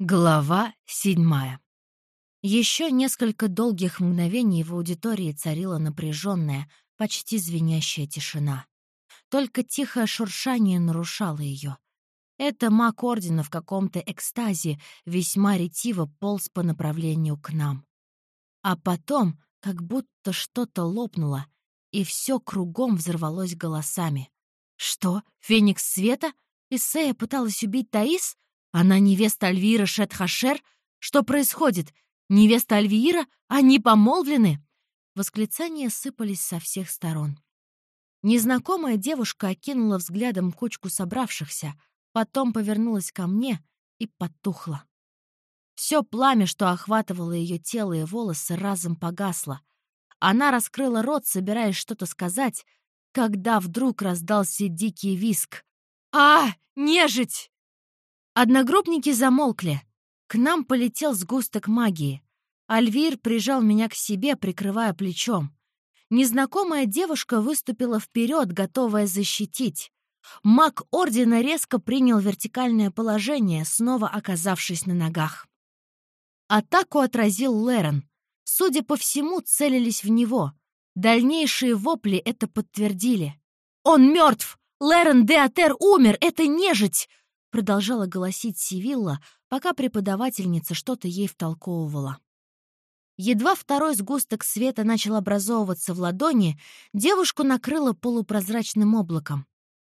Глава седьмая. Еще несколько долгих мгновений в аудитории царила напряженная, почти звенящая тишина. Только тихое шуршание нарушало ее. Это маг Ордена в каком-то экстазе весьма ретиво полз по направлению к нам. А потом, как будто что-то лопнуло, и все кругом взорвалось голосами. «Что? Феникс Света? Исея пыталась убить Таис?» Она невеста Альвира Шетхашер? Что происходит? Невеста Альвира? Они помолвлены?» Восклицания сыпались со всех сторон. Незнакомая девушка окинула взглядом кучку собравшихся, потом повернулась ко мне и потухла. Все пламя, что охватывало ее тело и волосы, разом погасло. Она раскрыла рот, собираясь что-то сказать, когда вдруг раздался дикий виск. «А, нежить!» Одногруппники замолкли. К нам полетел сгусток магии. Альвир прижал меня к себе, прикрывая плечом. Незнакомая девушка выступила вперед, готовая защитить. Маг Ордена резко принял вертикальное положение, снова оказавшись на ногах. Атаку отразил Лерон. Судя по всему, целились в него. Дальнейшие вопли это подтвердили. «Он мертв! Лерон Деатер умер! Это нежить! Продолжала голосить Сивилла, пока преподавательница что-то ей втолковывала. Едва второй сгусток света начал образовываться в ладони, девушку накрыло полупрозрачным облаком.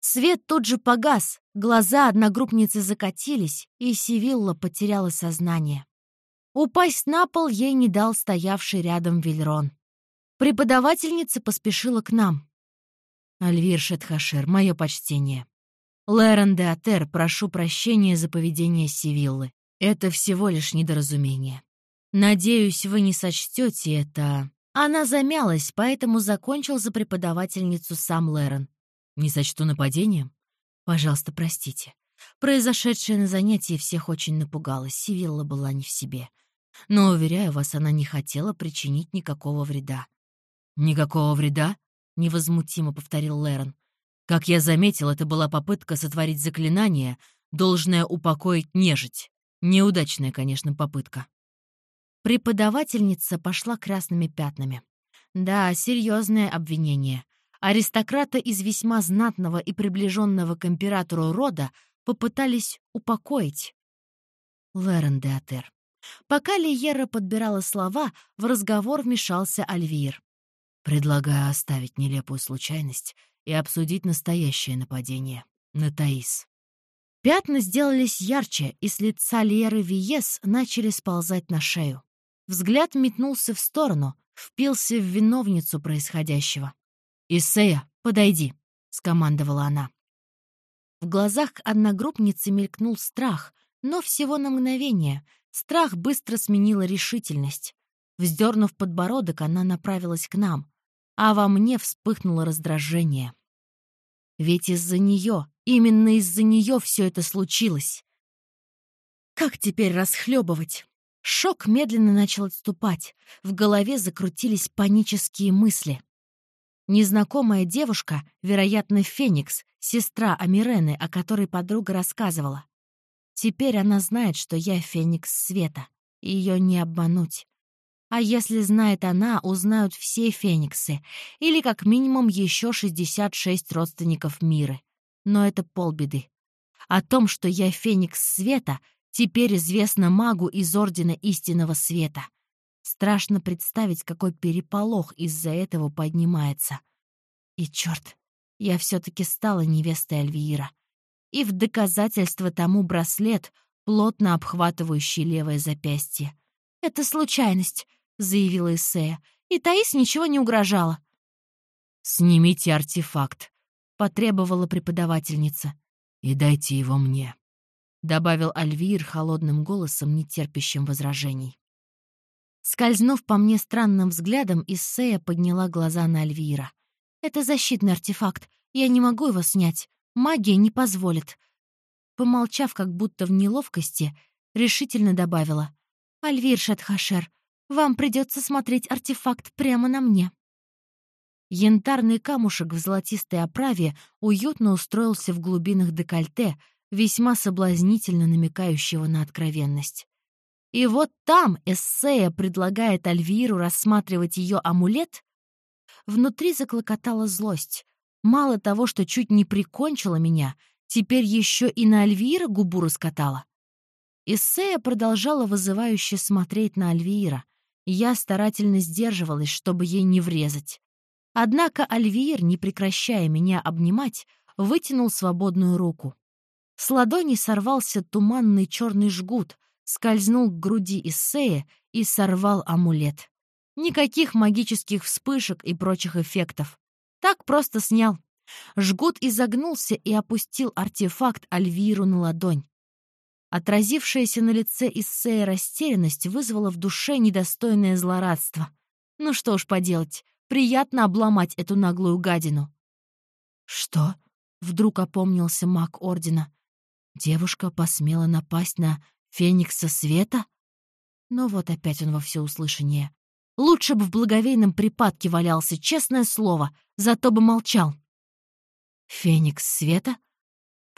Свет тут же погас, глаза одногруппницы закатились, и Сивилла потеряла сознание. Упасть на пол ей не дал стоявший рядом Вильрон. Преподавательница поспешила к нам. «Альвир Шетхашер, мое почтение. Лерон де Атер, прошу прощения за поведение Сивиллы. Это всего лишь недоразумение. Надеюсь, вы не сочтете это. Она замялась, поэтому закончил за преподавательницу сам Лерон. Не сочту нападением? Пожалуйста, простите. Произошедшее на занятии всех очень напугало, Сивилла была не в себе. Но, уверяю вас, она не хотела причинить никакого вреда. «Никакого вреда?» — невозмутимо повторил Лерон. Как я заметил, это была попытка сотворить заклинание, должное упокоить нежить. Неудачная, конечно, попытка. Преподавательница пошла красными пятнами. Да, серьезное обвинение. Аристократа из весьма знатного и приближенного к императору рода попытались упокоить. Лерен де Атер. Пока Лиера подбирала слова, в разговор вмешался Альвир. «Предлагаю оставить нелепую случайность и обсудить настоящее нападение на Таис. Пятна сделались ярче, и с лица Леры Виес начали сползать на шею. Взгляд метнулся в сторону, впился в виновницу происходящего. «Исея, подойди», — скомандовала она. В глазах одногруппницы мелькнул страх, но всего на мгновение. Страх быстро сменила решительность. Вздернув подбородок, она направилась к нам, а во мне вспыхнуло раздражение. Ведь из-за нее, именно из-за нее все это случилось. Как теперь расхлебывать? Шок медленно начал отступать. В голове закрутились панические мысли. Незнакомая девушка, вероятно, Феникс, сестра Амирены, о которой подруга рассказывала. Теперь она знает, что я Феникс Света. Ее не обмануть. А если знает она, узнают все фениксы, или как минимум еще 66 родственников мира. Но это полбеды. О том, что я феникс света, теперь известно магу из Ордена Истинного Света. Страшно представить, какой переполох из-за этого поднимается. И черт, я все-таки стала невестой Альвиира. И в доказательство тому браслет, плотно обхватывающий левое запястье. Это случайность. — заявила Исея. «И Таис ничего не угрожала». «Снимите артефакт», — потребовала преподавательница. «И дайте его мне», — добавил Альвир холодным голосом, нетерпящим возражений. Скользнув по мне странным взглядом, Иссея подняла глаза на Альвира. «Это защитный артефакт. Я не могу его снять. Магия не позволит». Помолчав, как будто в неловкости, решительно добавила. «Альвир Шатхашер, вам придется смотреть артефакт прямо на мне». Янтарный камушек в золотистой оправе уютно устроился в глубинах декольте, весьма соблазнительно намекающего на откровенность. И вот там эссея предлагает Альвиру рассматривать ее амулет. Внутри заклокотала злость. Мало того, что чуть не прикончила меня, теперь еще и на Альвира губу раскатала. Эссея продолжала вызывающе смотреть на Альвира. Я старательно сдерживалась, чтобы ей не врезать. Однако Альвир, не прекращая меня обнимать, вытянул свободную руку. С ладони сорвался туманный черный жгут, скользнул к груди Иссея и сорвал амулет. Никаких магических вспышек и прочих эффектов. Так просто снял. Жгут изогнулся и опустил артефакт Альвиру на ладонь. Отразившаяся на лице Иссея растерянность вызвала в душе недостойное злорадство. Ну что ж поделать, приятно обломать эту наглую гадину. «Что?» — вдруг опомнился маг Ордена. «Девушка посмела напасть на Феникса Света?» Но вот опять он во всеуслышание. Лучше бы в благовейном припадке валялся, честное слово, зато бы молчал. «Феникс Света?»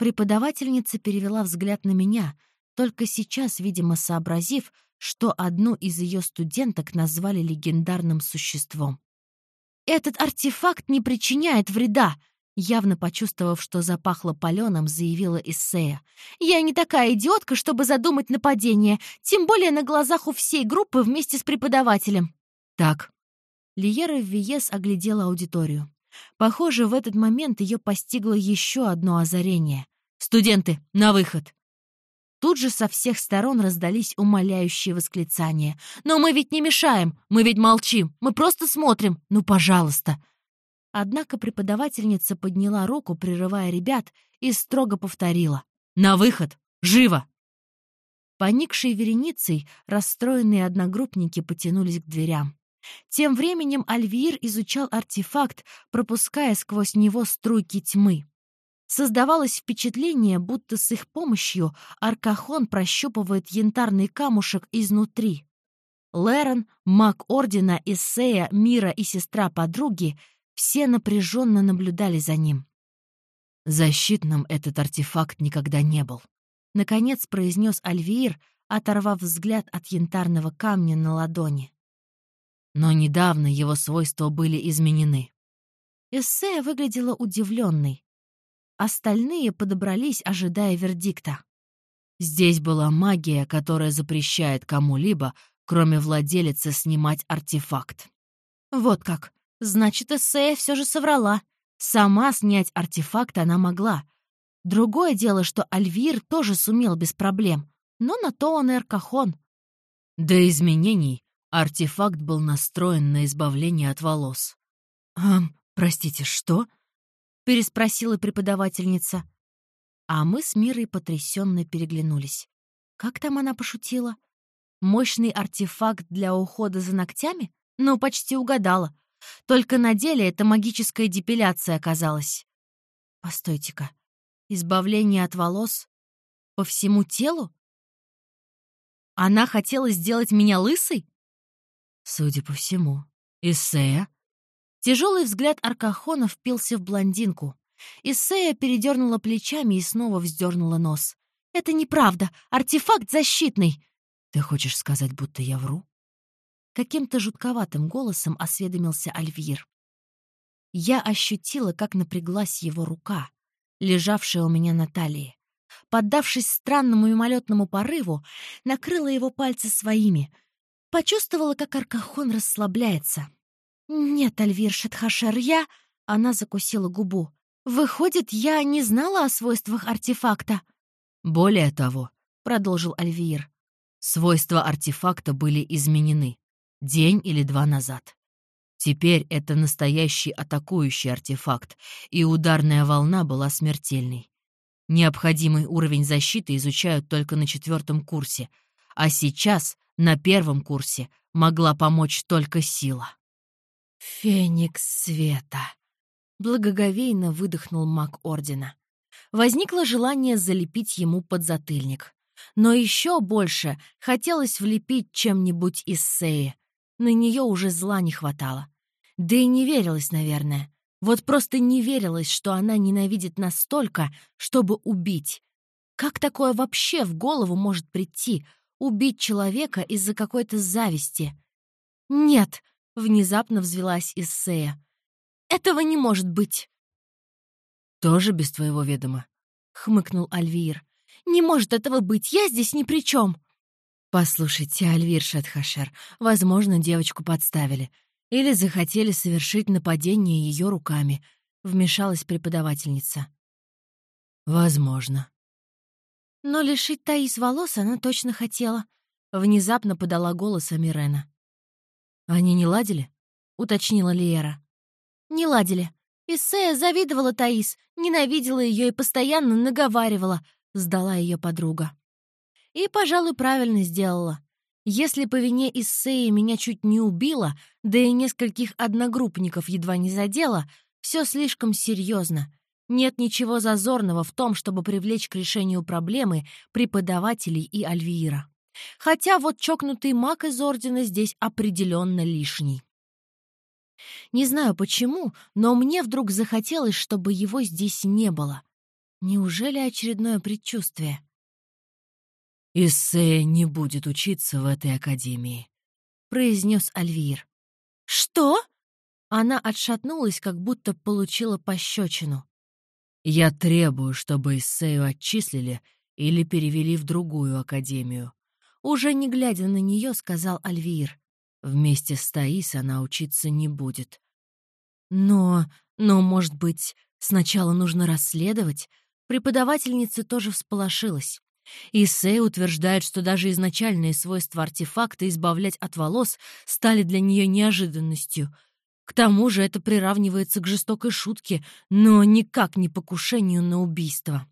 Преподавательница перевела взгляд на меня, только сейчас, видимо, сообразив, что одну из ее студенток назвали легендарным существом. «Этот артефакт не причиняет вреда», Явно почувствовав, что запахло паленым, заявила Иссея. «Я не такая идиотка, чтобы задумать нападение, тем более на глазах у всей группы вместе с преподавателем». «Так». Лиера Виес оглядела аудиторию. Похоже, в этот момент ее постигло еще одно озарение. «Студенты, на выход!» Тут же со всех сторон раздались умоляющие восклицания. «Но мы ведь не мешаем! Мы ведь молчим! Мы просто смотрим! Ну, пожалуйста!» Однако преподавательница подняла руку, прерывая ребят, и строго повторила. «На выход! Живо!» Поникшей вереницей расстроенные одногруппники потянулись к дверям. Тем временем Альвир изучал артефакт, пропуская сквозь него струйки тьмы. Создавалось впечатление, будто с их помощью Аркахон прощупывает янтарный камушек изнутри. Лерон, маг Ордена, Иссея, Мира и сестра подруги все напряженно наблюдали за ним. «Защитным этот артефакт никогда не был», — наконец произнес Альвиир, оторвав взгляд от янтарного камня на ладони. Но недавно его свойства были изменены. Эссея выглядела удивленной. Остальные подобрались, ожидая вердикта. Здесь была магия, которая запрещает кому-либо, кроме владелицы, снимать артефакт. Вот как. Значит, Эссея все же соврала. Сама снять артефакт она могла. Другое дело, что Альвир тоже сумел без проблем. Но на то он и Аркахон. До изменений артефакт был настроен на избавление от волос. «Эм, простите, что?» — переспросила преподавательница. А мы с Мирой потрясенно переглянулись. Как там она пошутила? Мощный артефакт для ухода за ногтями? Ну, почти угадала. Только на деле это магическая депиляция оказалась. Постойте-ка. Избавление от волос? По всему телу? Она хотела сделать меня лысой? Судя по всему. Иссея? Тяжелый взгляд Аркахона впился в блондинку. Иссея передернула плечами и снова вздернула нос. «Это неправда. Артефакт защитный!» «Ты хочешь сказать, будто я вру?» Каким-то жутковатым голосом осведомился Альвир. Я ощутила, как напряглась его рука, лежавшая у меня на талии. Поддавшись странному мимолетному порыву, накрыла его пальцы своими. Почувствовала, как Аркахон расслабляется. «Нет, Альвир Шетхашер, я...» Она закусила губу. «Выходит, я не знала о свойствах артефакта?» «Более того», — продолжил Альвир, «свойства артефакта были изменены. День или два назад. Теперь это настоящий атакующий артефакт, и ударная волна была смертельной. Необходимый уровень защиты изучают только на четвертом курсе, а сейчас, на первом курсе, могла помочь только сила. «Феникс света!» — благоговейно выдохнул маг Ордена. Возникло желание залепить ему подзатыльник. Но еще больше хотелось влепить чем-нибудь из Сеи. На нее уже зла не хватало. Да и не верилось, наверное. Вот просто не верилось, что она ненавидит настолько, чтобы убить. Как такое вообще в голову может прийти? Убить человека из-за какой-то зависти? «Нет!» — внезапно взвелась Иссея. «Этого не может быть!» «Тоже без твоего ведома?» — хмыкнул Альвир. «Не может этого быть! Я здесь ни при чем!» «Послушайте, Альвир Шатхашер, возможно, девочку подставили. Или захотели совершить нападение ее руками», — вмешалась преподавательница. «Возможно», но лишить Таис волос она точно хотела. Внезапно подала голос Амирена. «Они не ладили?» — уточнила Лиера. «Не ладили. Исея завидовала Таис, ненавидела ее и постоянно наговаривала», — сдала ее подруга. И, пожалуй, правильно сделала. Если по вине Иссеи меня чуть не убила, да и нескольких одногруппников едва не задела, все слишком серьезно. Нет ничего зазорного в том, чтобы привлечь к решению проблемы преподавателей и Альвиира. Хотя вот чокнутый маг из Ордена здесь определенно лишний. Не знаю почему, но мне вдруг захотелось, чтобы его здесь не было. Неужели очередное предчувствие? «Иссея не будет учиться в этой академии», — произнес Альвир. «Что?» Она отшатнулась, как будто получила пощечину. Я требую, чтобы Иссею отчислили или перевели в другую академию. Уже не глядя на нее, сказал Альвир. Вместе с Таис она учиться не будет. Но, но, может быть, сначала нужно расследовать? Преподавательница тоже всполошилась. Исей утверждает, что даже изначальные свойства артефакта избавлять от волос стали для нее неожиданностью — к тому же это приравнивается к жестокой шутке, но никак не покушению на убийство.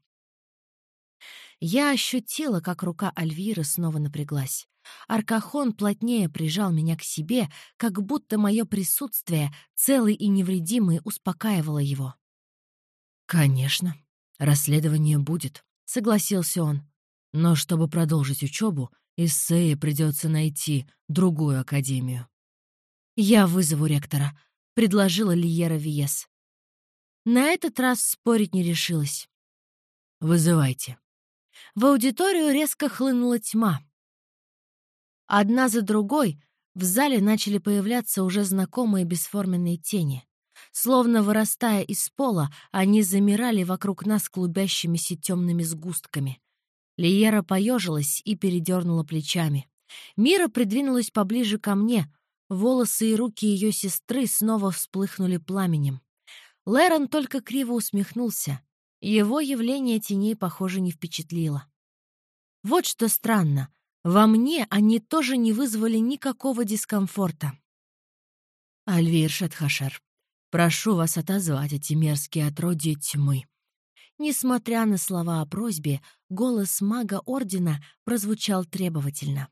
Я ощутила, как рука Альвиры снова напряглась. Аркахон плотнее прижал меня к себе, как будто мое присутствие, целый и невредимый, успокаивало его. «Конечно, расследование будет», — согласился он. «Но чтобы продолжить учебу, Иссее придется найти другую академию». «Я вызову ректора», предложила Лиера Виес. На этот раз спорить не решилась. «Вызывайте». В аудиторию резко хлынула тьма. Одна за другой в зале начали появляться уже знакомые бесформенные тени. Словно вырастая из пола, они замирали вокруг нас клубящимися темными сгустками. Лиера поежилась и передернула плечами. Мира придвинулась поближе ко мне, Волосы и руки ее сестры снова всплыхнули пламенем. Лэрон только криво усмехнулся. Его явление теней, похоже, не впечатлило. Вот что странно. Во мне они тоже не вызвали никакого дискомфорта. «Альвир Шатхашер, прошу вас отозвать эти мерзкие отродья тьмы». Несмотря на слова о просьбе, голос мага Ордена прозвучал требовательно.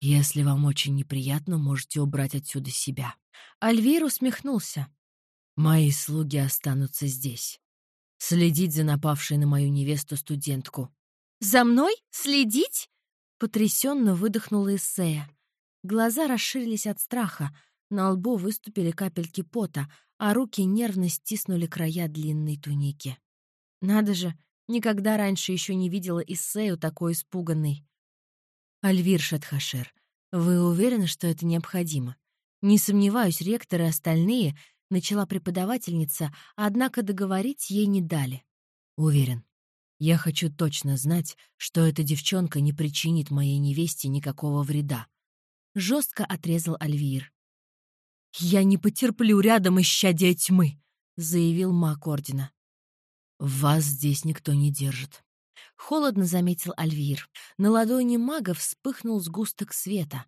«Если вам очень неприятно, можете убрать отсюда себя». Альвир усмехнулся. «Мои слуги останутся здесь. Следить за напавшей на мою невесту студентку». «За мной? Следить?» Потрясенно выдохнула Иссея. Глаза расширились от страха, на лбу выступили капельки пота, а руки нервно стиснули края длинной туники. Надо же, никогда раньше еще не видела Иссею такой испуганной. «Альвир Шатхашер, вы уверены, что это необходимо?» «Не сомневаюсь, ректор и остальные», — начала преподавательница, однако договорить ей не дали. «Уверен. Я хочу точно знать, что эта девчонка не причинит моей невесте никакого вреда». Жестко отрезал Альвир. «Я не потерплю рядом исчадия тьмы», — заявил маг Ордена. «Вас здесь никто не держит», Холодно заметил Альвир. На ладони мага вспыхнул сгусток света.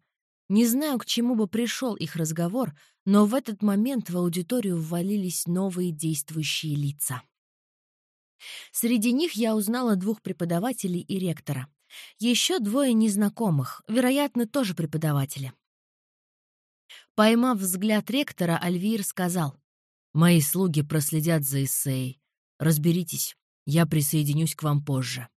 Не знаю, к чему бы пришел их разговор, но в этот момент в аудиторию ввалились новые действующие лица. Среди них я узнала двух преподавателей и ректора. Еще двое незнакомых, вероятно, тоже преподаватели. Поймав взгляд ректора, Альвир сказал, «Мои слуги проследят за эссеей. Разберитесь, я присоединюсь к вам позже».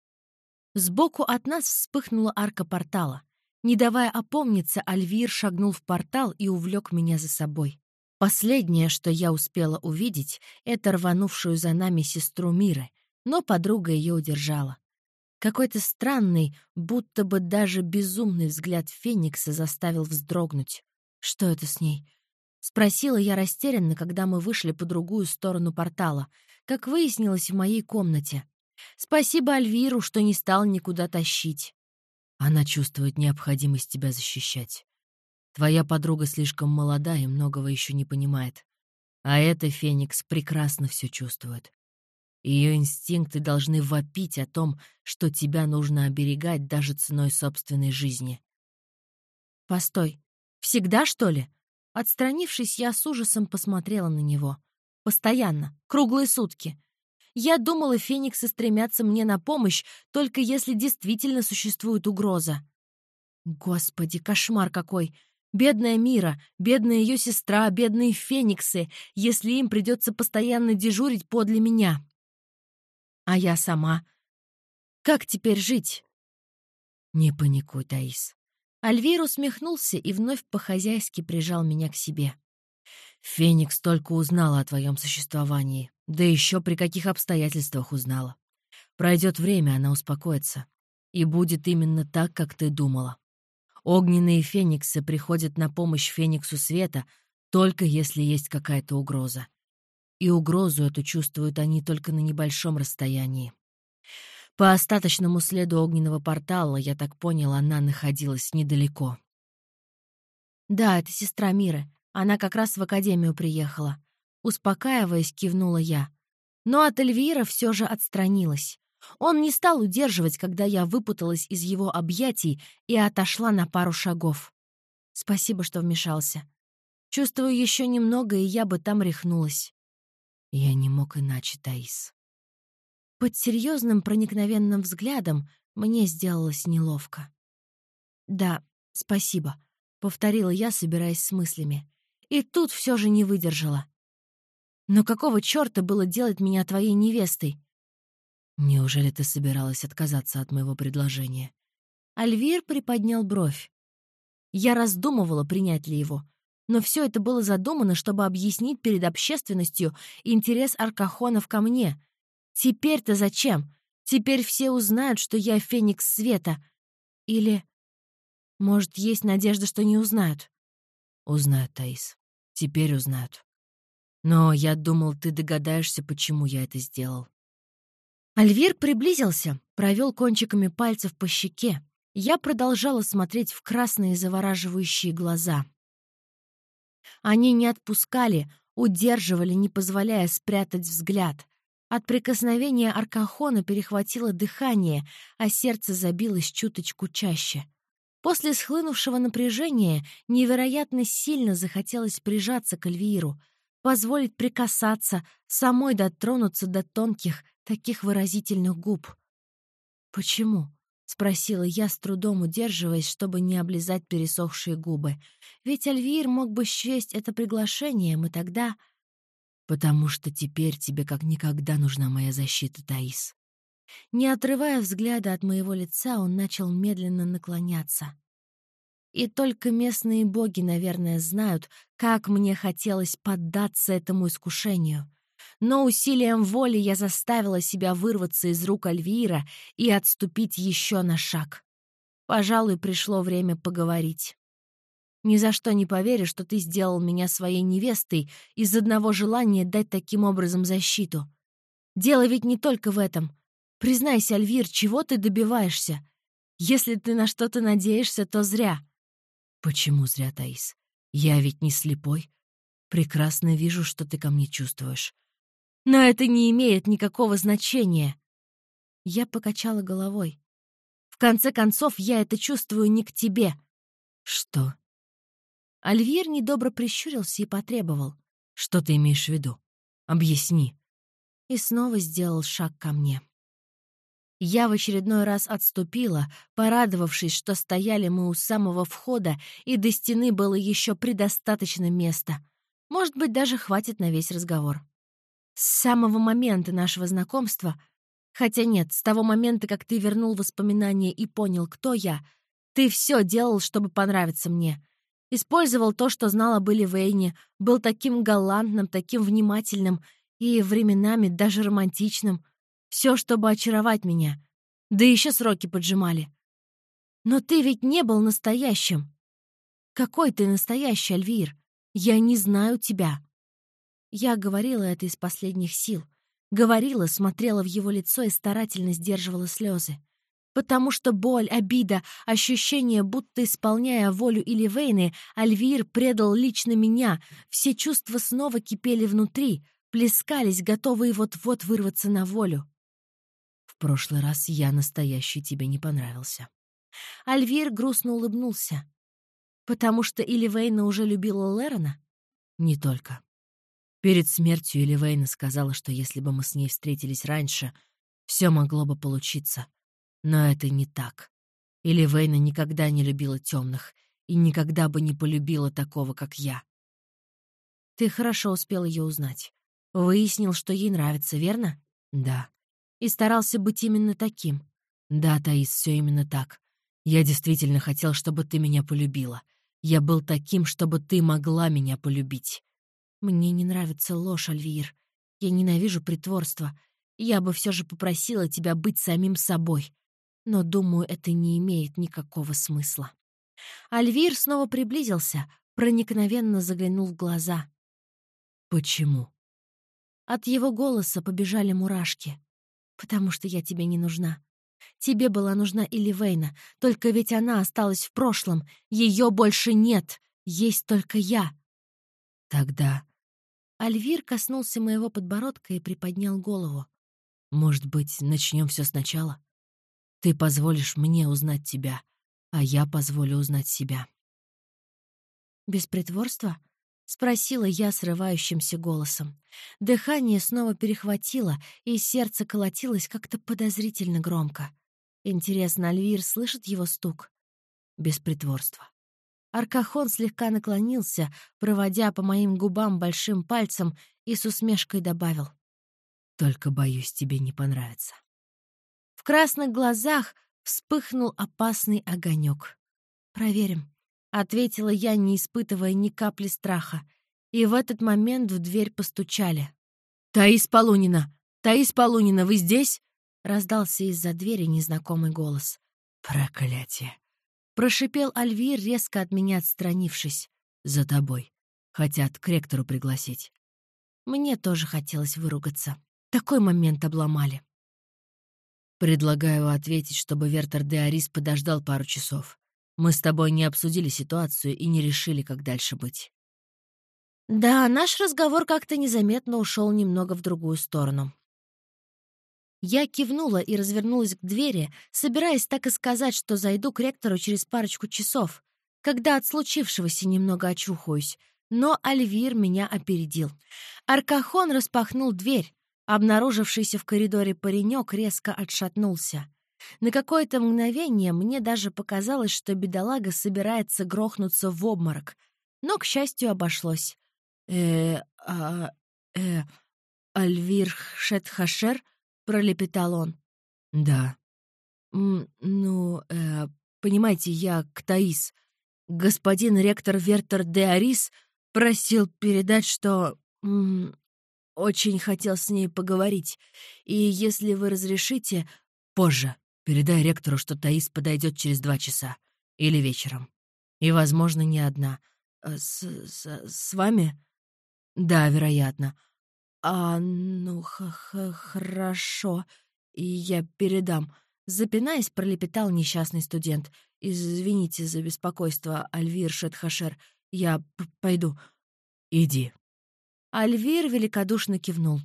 Сбоку от нас вспыхнула арка портала. Не давая опомниться, Альвир шагнул в портал и увлек меня за собой. Последнее, что я успела увидеть, это рванувшую за нами сестру Миры, но подруга ее удержала. Какой-то странный, будто бы даже безумный взгляд Феникса заставил вздрогнуть. Что это с ней? Спросила я растерянно, когда мы вышли по другую сторону портала, как выяснилось в моей комнате. Спасибо Альвиру, что не стал никуда тащить. Она чувствует необходимость тебя защищать. Твоя подруга слишком молода и многого еще не понимает. А эта Феникс прекрасно все чувствует. Ее инстинкты должны вопить о том, что тебя нужно оберегать даже ценой собственной жизни. «Постой, всегда, что ли?» Отстранившись, я с ужасом посмотрела на него. Постоянно, круглые сутки. Я думала, фениксы стремятся мне на помощь, только если действительно существует угроза. Господи, кошмар какой! Бедная Мира, бедная ее сестра, бедные фениксы, если им придется постоянно дежурить подле меня. А я сама. Как теперь жить? Не паникуй, Таис. Альвир усмехнулся и вновь по-хозяйски прижал меня к себе. Феникс только узнала о твоем существовании, да еще при каких обстоятельствах узнала. Пройдет время, она успокоится. И будет именно так, как ты думала. Огненные фениксы приходят на помощь Фениксу Света только если есть какая-то угроза и угрозу эту чувствуют они только на небольшом расстоянии. По остаточному следу огненного портала, я так понял, она находилась недалеко. «Да, это сестра Миры. Она как раз в академию приехала». Успокаиваясь, кивнула я. Но от Эльвира все же отстранилась. Он не стал удерживать, когда я выпуталась из его объятий и отошла на пару шагов. Спасибо, что вмешался. Чувствую еще немного, и я бы там рехнулась. Я не мог иначе, Таис. Под серьезным проникновенным взглядом мне сделалось неловко. «Да, спасибо», — повторила я, собираясь с мыслями. И тут все же не выдержала. «Но какого черта было делать меня твоей невестой?» «Неужели ты собиралась отказаться от моего предложения?» Альвир приподнял бровь. Я раздумывала, принять ли его, но все это было задумано, чтобы объяснить перед общественностью интерес аркахонов ко мне. Теперь-то зачем? Теперь все узнают, что я Феникс Света. Или... Может, есть надежда, что не узнают? Узнают, Таис. Теперь узнают. Но я думал, ты догадаешься, почему я это сделал. Альвир приблизился, провел кончиками пальцев по щеке. Я продолжала смотреть в красные завораживающие глаза. Они не отпускали, удерживали, не позволяя спрятать взгляд. От прикосновения Аркахона перехватило дыхание, а сердце забилось чуточку чаще. После схлынувшего напряжения невероятно сильно захотелось прижаться к Альвииру, позволить прикасаться, самой дотронуться до тонких, таких выразительных губ. Почему? — спросила я, с трудом удерживаясь, чтобы не облизать пересохшие губы. «Ведь Альвир мог бы счесть это приглашением, и тогда...» «Потому что теперь тебе как никогда нужна моя защита, Таис». Не отрывая взгляда от моего лица, он начал медленно наклоняться. И только местные боги, наверное, знают, как мне хотелось поддаться этому искушению — но усилием воли я заставила себя вырваться из рук Альвира и отступить еще на шаг. Пожалуй, пришло время поговорить. Ни за что не поверю, что ты сделал меня своей невестой из одного желания дать таким образом защиту. Дело ведь не только в этом. Признайся, Альвир, чего ты добиваешься? Если ты на что-то надеешься, то зря. Почему зря, Таис? Я ведь не слепой. Прекрасно вижу, что ты ко мне чувствуешь. Но это не имеет никакого значения. Я покачала головой. В конце концов, я это чувствую не к тебе. Что? Альвир недобро прищурился и потребовал. Что ты имеешь в виду? Объясни. И снова сделал шаг ко мне. Я в очередной раз отступила, порадовавшись, что стояли мы у самого входа, и до стены было еще предостаточно места. Может быть, даже хватит на весь разговор. С самого момента нашего знакомства, хотя нет, с того момента, как ты вернул воспоминания и понял, кто я, ты все делал, чтобы понравиться мне. Использовал то, что знал об Вейне, был таким галантным, таким внимательным и временами даже романтичным. Все, чтобы очаровать меня. Да еще сроки поджимали. Но ты ведь не был настоящим. Какой ты настоящий, Альвир? Я не знаю тебя. Я говорила это из последних сил. Говорила, смотрела в его лицо и старательно сдерживала слезы. Потому что боль, обида, ощущение, будто исполняя волю или Вейны, Альвир предал лично меня. Все чувства снова кипели внутри, плескались, готовые вот-вот вырваться на волю. В прошлый раз я настоящий тебе не понравился. Альвир грустно улыбнулся. Потому что Иливейна уже любила Лерона? Не только. Перед смертью Эливейна сказала, что если бы мы с ней встретились раньше, все могло бы получиться. Но это не так. Эливейна никогда не любила темных и никогда бы не полюбила такого, как я. Ты хорошо успел ее узнать. Выяснил, что ей нравится, верно? Да. И старался быть именно таким. Да, Таис, все именно так. Я действительно хотел, чтобы ты меня полюбила. Я был таким, чтобы ты могла меня полюбить. Мне не нравится ложь, Альвир. Я ненавижу притворство. Я бы все же попросила тебя быть самим собой. Но, думаю, это не имеет никакого смысла. Альвир снова приблизился, проникновенно заглянул в глаза. «Почему?» От его голоса побежали мурашки. «Потому что я тебе не нужна. Тебе была нужна Иливейна, только ведь она осталась в прошлом. Ее больше нет. Есть только я». «Тогда Альвир коснулся моего подбородка и приподнял голову. «Может быть, начнем все сначала? Ты позволишь мне узнать тебя, а я позволю узнать себя». «Без притворства?» — спросила я срывающимся голосом. Дыхание снова перехватило, и сердце колотилось как-то подозрительно громко. Интересно, Альвир слышит его стук? Без притворства. Аркахон слегка наклонился, проводя по моим губам большим пальцем и с усмешкой добавил. «Только, боюсь, тебе не понравится». В красных глазах вспыхнул опасный огонек. «Проверим», — ответила я, не испытывая ни капли страха. И в этот момент в дверь постучали. «Таис Полунина! Таис Полунина, вы здесь?» — раздался из-за двери незнакомый голос. «Проклятие! Прошипел Альвир, резко от меня отстранившись. «За тобой. Хотят к ректору пригласить». Мне тоже хотелось выругаться. Такой момент обломали. «Предлагаю ответить, чтобы Вертер де Арис подождал пару часов. Мы с тобой не обсудили ситуацию и не решили, как дальше быть». Да, наш разговор как-то незаметно ушел немного в другую сторону. Я кивнула и развернулась к двери, собираясь так и сказать, что зайду к ректору через парочку часов, когда от случившегося немного очухаюсь. Но Альвир меня опередил. Аркахон распахнул дверь. Обнаружившийся в коридоре паренек резко отшатнулся. На какое-то мгновение мне даже показалось, что бедолага собирается грохнуться в обморок. Но, к счастью, обошлось. э а э Альвир Шетхашер?» — пролепетал он. «Да». «Ну, э, понимаете, я к Таис. Господин ректор Вертер де Арис просил передать, что... М, очень хотел с ней поговорить. И если вы разрешите, позже. Передай ректору, что Таис подойдет через два часа. Или вечером. И, возможно, не одна. Э, с, с, с вами? Да, вероятно. «А, ну, х -х хорошо, и я передам». Запинаясь, пролепетал несчастный студент. «Извините за беспокойство, Альвир Шетхашер. Я пойду». «Иди». Альвир великодушно кивнул.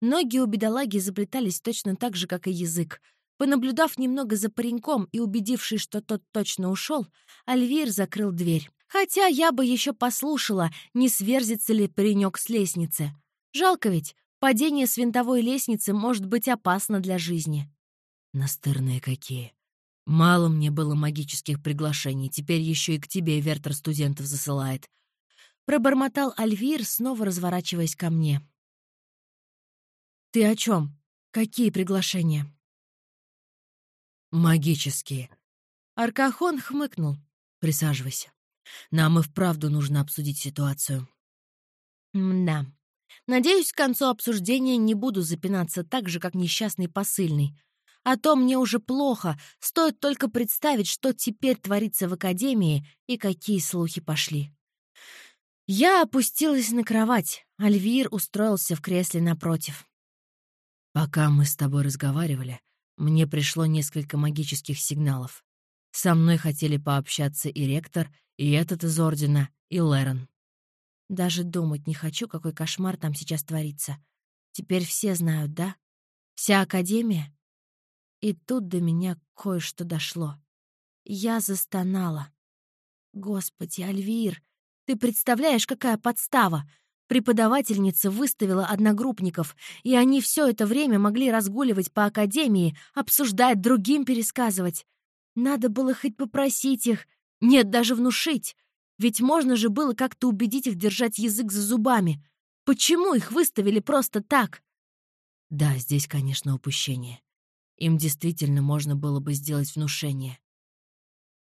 Ноги у бедолаги заплетались точно так же, как и язык. Понаблюдав немного за пареньком и убедившись, что тот точно ушел, Альвир закрыл дверь. Хотя я бы еще послушала, не сверзится ли паренек с лестницы. Жалко ведь, падение с винтовой лестницы может быть опасно для жизни. Настырные какие. Мало мне было магических приглашений, теперь еще и к тебе Вертер студентов засылает. Пробормотал Альвир, снова разворачиваясь ко мне. Ты о чем? Какие приглашения? Магические. Аркахон хмыкнул. Присаживайся. Нам и вправду нужно обсудить ситуацию. Да, Надеюсь, к концу обсуждения не буду запинаться так же, как несчастный посыльный. А то мне уже плохо, стоит только представить, что теперь творится в Академии и какие слухи пошли. Я опустилась на кровать, Альвир устроился в кресле напротив. «Пока мы с тобой разговаривали, мне пришло несколько магических сигналов. Со мной хотели пообщаться и ректор, и этот из Ордена, и Лерон. Даже думать не хочу, какой кошмар там сейчас творится. Теперь все знают, да? Вся Академия? И тут до меня кое-что дошло. Я застонала. Господи, Альвир, ты представляешь, какая подстава? Преподавательница выставила одногруппников, и они все это время могли разгуливать по академии, обсуждать, другим пересказывать. Надо было хоть попросить их, нет, даже внушить. Ведь можно же было как-то убедить их держать язык за зубами. Почему их выставили просто так? Да, здесь, конечно, упущение. Им действительно можно было бы сделать внушение.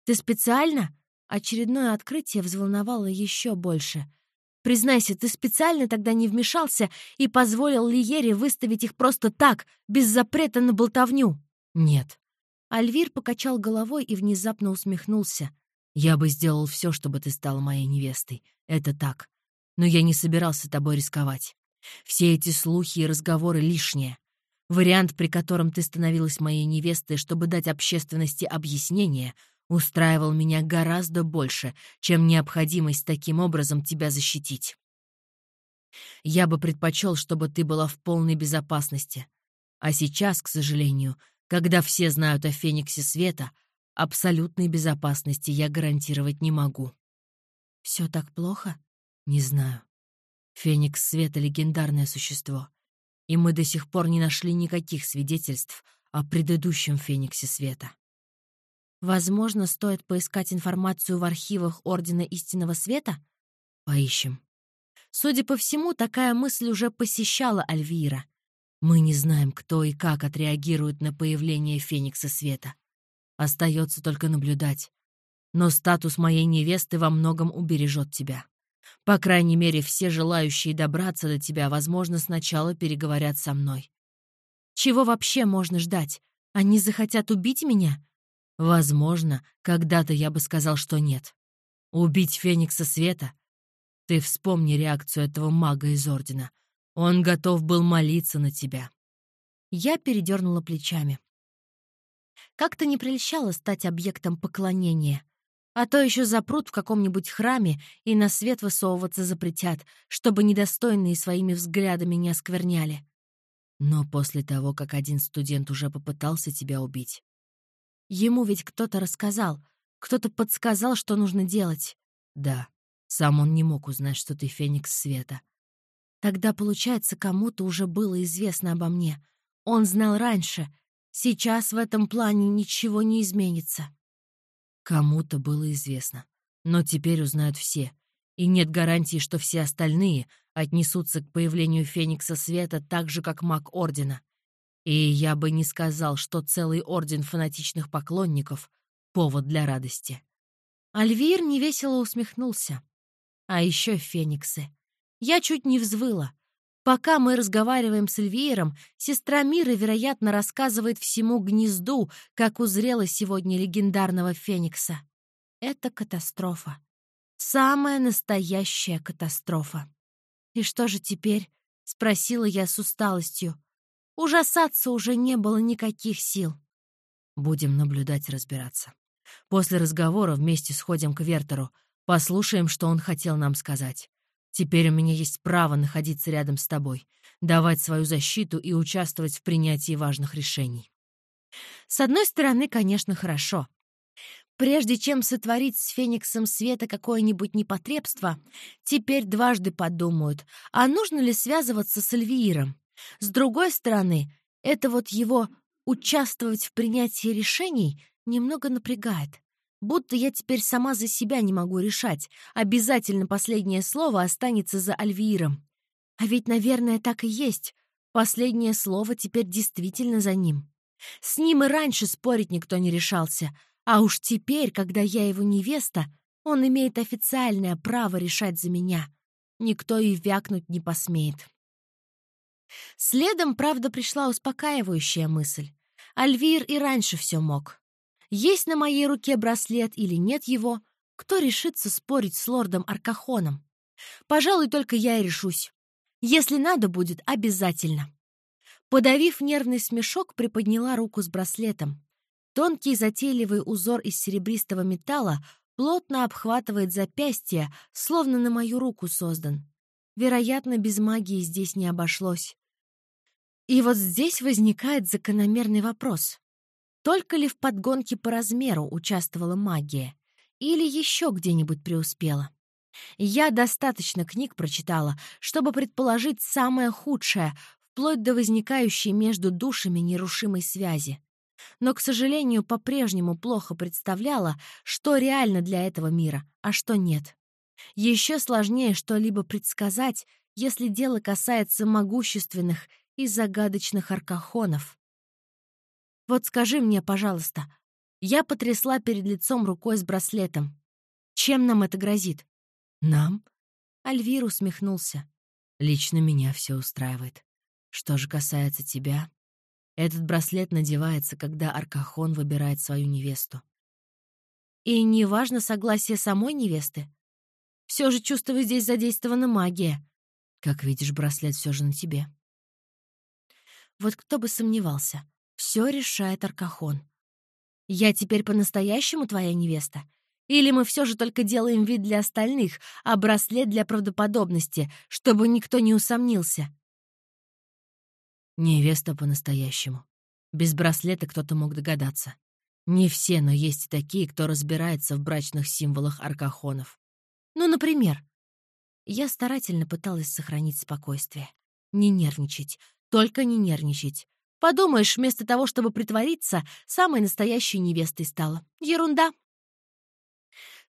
Ты специально? Очередное открытие взволновало еще больше. Признайся, ты специально тогда не вмешался и позволил Лиере выставить их просто так, без запрета на болтовню? Нет. Альвир покачал головой и внезапно усмехнулся. Я бы сделал все, чтобы ты стала моей невестой. Это так. Но я не собирался тобой рисковать. Все эти слухи и разговоры лишние. Вариант, при котором ты становилась моей невестой, чтобы дать общественности объяснение, устраивал меня гораздо больше, чем необходимость таким образом тебя защитить. Я бы предпочел, чтобы ты была в полной безопасности. А сейчас, к сожалению, когда все знают о Фениксе Света, абсолютной безопасности я гарантировать не могу. Все так плохо? Не знаю. Феникс Света — легендарное существо, и мы до сих пор не нашли никаких свидетельств о предыдущем Фениксе Света. Возможно, стоит поискать информацию в архивах Ордена Истинного Света? Поищем. Судя по всему, такая мысль уже посещала Альвира. Мы не знаем, кто и как отреагирует на появление Феникса Света. Остается только наблюдать. Но статус моей невесты во многом убережет тебя. По крайней мере, все желающие добраться до тебя, возможно, сначала переговорят со мной. Чего вообще можно ждать? Они захотят убить меня? Возможно, когда-то я бы сказал, что нет. Убить Феникса Света? Ты вспомни реакцию этого мага из Ордена. Он готов был молиться на тебя. Я передернула плечами. Как-то не прельщало стать объектом поклонения. А то еще запрут в каком-нибудь храме и на свет высовываться запретят, чтобы недостойные своими взглядами не оскверняли. Но после того, как один студент уже попытался тебя убить... Ему ведь кто-то рассказал, кто-то подсказал, что нужно делать. Да, сам он не мог узнать, что ты Феникс Света. Тогда, получается, кому-то уже было известно обо мне. Он знал раньше. Сейчас в этом плане ничего не изменится. Кому-то было известно. Но теперь узнают все. И нет гарантии, что все остальные отнесутся к появлению Феникса Света так же, как маг Ордена. И я бы не сказал, что целый орден фанатичных поклонников — повод для радости. Альвир невесело усмехнулся. А еще Фениксы. Я чуть не взвыла. Пока мы разговариваем с Эльвиером, сестра Мира, вероятно, рассказывает всему гнезду, как узрела сегодня легендарного Феникса. Это катастрофа. Самая настоящая катастрофа. «И что же теперь?» — спросила я с усталостью. Ужасаться уже не было никаких сил. Будем наблюдать и разбираться. После разговора вместе сходим к Вертеру, послушаем, что он хотел нам сказать. Теперь у меня есть право находиться рядом с тобой, давать свою защиту и участвовать в принятии важных решений. С одной стороны, конечно, хорошо. Прежде чем сотворить с Фениксом Света какое-нибудь непотребство, теперь дважды подумают, а нужно ли связываться с Эльвииром. С другой стороны, это вот его участвовать в принятии решений немного напрягает. Будто я теперь сама за себя не могу решать. Обязательно последнее слово останется за Альвииром. А ведь, наверное, так и есть. Последнее слово теперь действительно за ним. С ним и раньше спорить никто не решался. А уж теперь, когда я его невеста, он имеет официальное право решать за меня. Никто и вякнуть не посмеет. Следом, правда, пришла успокаивающая мысль. Альвир и раньше все мог. Есть на моей руке браслет или нет его, кто решится спорить с лордом Аркахоном? Пожалуй, только я и решусь. Если надо будет, обязательно. Подавив нервный смешок, приподняла руку с браслетом. Тонкий затейливый узор из серебристого металла плотно обхватывает запястье, словно на мою руку создан. Вероятно, без магии здесь не обошлось. И вот здесь возникает закономерный вопрос. Только ли в подгонке по размеру участвовала магия? Или еще где-нибудь преуспела? Я достаточно книг прочитала, чтобы предположить самое худшее, вплоть до возникающей между душами нерушимой связи. Но, к сожалению, по-прежнему плохо представляла, что реально для этого мира, а что нет. Еще сложнее что-либо предсказать, если дело касается могущественных и загадочных аркахонов. Вот скажи мне, пожалуйста, я потрясла перед лицом рукой с браслетом. Чем нам это грозит? Нам? Альвир усмехнулся. Лично меня все устраивает. Что же касается тебя, этот браслет надевается, когда Аркахон выбирает свою невесту. И не важно согласие самой невесты. Все же чувствую, здесь задействована магия. Как видишь, браслет все же на тебе. Вот кто бы сомневался. Все решает Аркахон. Я теперь по-настоящему твоя невеста? Или мы все же только делаем вид для остальных, а браслет для правдоподобности, чтобы никто не усомнился? Невеста по-настоящему. Без браслета кто-то мог догадаться. Не все, но есть и такие, кто разбирается в брачных символах аркахонов. Ну, например. Я старательно пыталась сохранить спокойствие. Не нервничать. Только не нервничать. Подумаешь, вместо того, чтобы притвориться, самой настоящей невестой стала. Ерунда.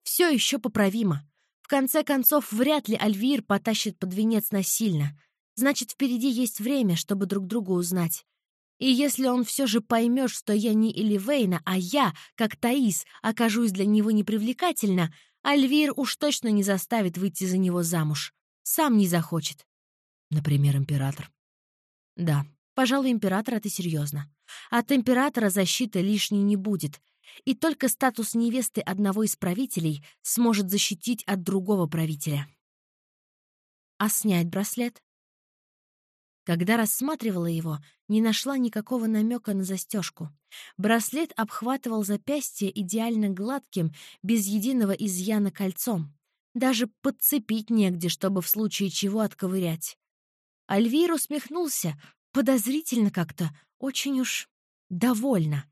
Все еще поправимо. В конце концов, вряд ли Альвир потащит под венец насильно. Значит, впереди есть время, чтобы друг друга узнать. И если он все же поймет, что я не Эливейна, а я, как Таис, окажусь для него непривлекательна, Альвир уж точно не заставит выйти за него замуж. Сам не захочет. Например, император. Да, пожалуй, император — это серьезно. От императора защиты лишней не будет. И только статус невесты одного из правителей сможет защитить от другого правителя. А снять браслет? Когда рассматривала его, не нашла никакого намека на застежку. Браслет обхватывал запястье идеально гладким, без единого изъяна кольцом. Даже подцепить негде, чтобы в случае чего отковырять. Альвир усмехнулся, подозрительно как-то, очень уж довольно.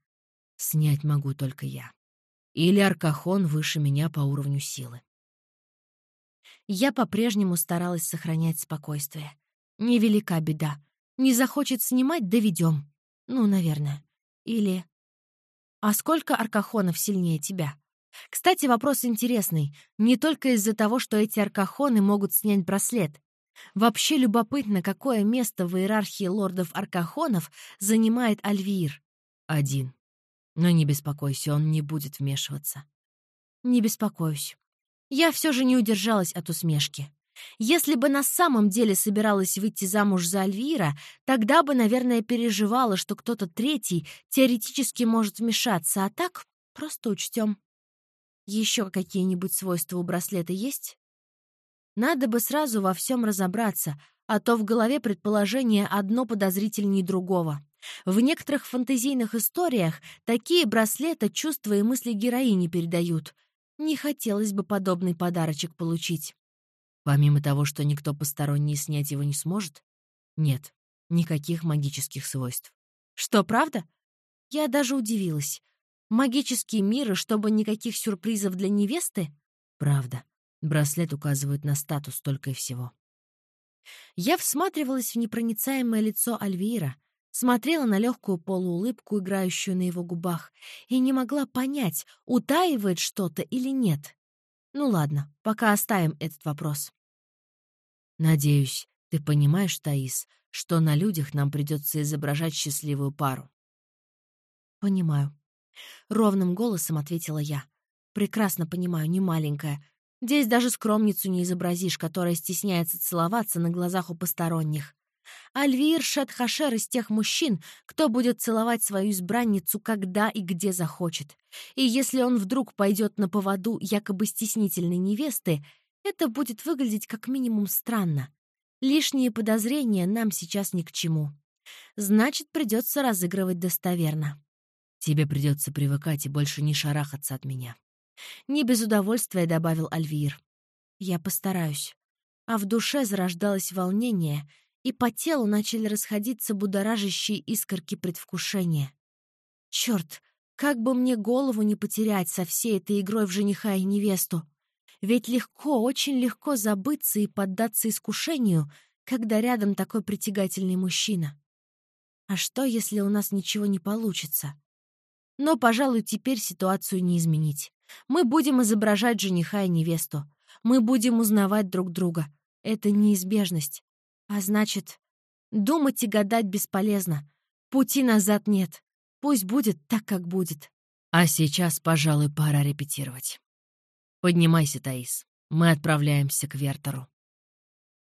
Снять могу только я. Или Аркахон выше меня по уровню силы. Я по-прежнему старалась сохранять спокойствие. Невелика беда. Не захочет снимать — доведем. Ну, наверное. Или... А сколько аркахонов сильнее тебя? Кстати, вопрос интересный. Не только из-за того, что эти аркахоны могут снять браслет. Вообще любопытно, какое место в иерархии лордов-аркахонов занимает Альвир. Один. Но не беспокойся, он не будет вмешиваться. Не беспокоюсь. Я все же не удержалась от усмешки. Если бы на самом деле собиралась выйти замуж за Альвира, тогда бы, наверное, переживала, что кто-то третий теоретически может вмешаться, а так просто учтем. Еще какие-нибудь свойства у браслета есть? Надо бы сразу во всем разобраться, а то в голове предположение одно подозрительнее другого. В некоторых фантазийных историях такие браслеты чувства и мысли героини передают. Не хотелось бы подобный подарочек получить. Помимо того, что никто посторонний снять его не сможет? Нет, никаких магических свойств. Что, правда? Я даже удивилась. Магические миры, чтобы никаких сюрпризов для невесты? Правда. Браслет указывает на статус только и всего. Я всматривалась в непроницаемое лицо Альвира, смотрела на легкую полуулыбку, играющую на его губах, и не могла понять, утаивает что-то или нет. Ну ладно, пока оставим этот вопрос. Надеюсь, ты понимаешь, Таис, что на людях нам придется изображать счастливую пару. Понимаю. Ровным голосом ответила я. Прекрасно понимаю, не маленькая. Здесь даже скромницу не изобразишь, которая стесняется целоваться на глазах у посторонних. Альвир Шатхашер из тех мужчин, кто будет целовать свою избранницу когда и где захочет. И если он вдруг пойдет на поводу якобы стеснительной невесты, это будет выглядеть как минимум странно. Лишние подозрения нам сейчас ни к чему. Значит, придется разыгрывать достоверно. Тебе придется привыкать и больше не шарахаться от меня. Не без удовольствия добавил Альвир. Я постараюсь. А в душе зарождалось волнение, и по телу начали расходиться будоражащие искорки предвкушения. Черт, как бы мне голову не потерять со всей этой игрой в жениха и невесту. Ведь легко, очень легко забыться и поддаться искушению, когда рядом такой притягательный мужчина. А что, если у нас ничего не получится? Но, пожалуй, теперь ситуацию не изменить. Мы будем изображать жениха и невесту. Мы будем узнавать друг друга. Это неизбежность. А значит, думать и гадать бесполезно. Пути назад нет. Пусть будет так, как будет. А сейчас, пожалуй, пора репетировать. Поднимайся, Таис. Мы отправляемся к Вертеру.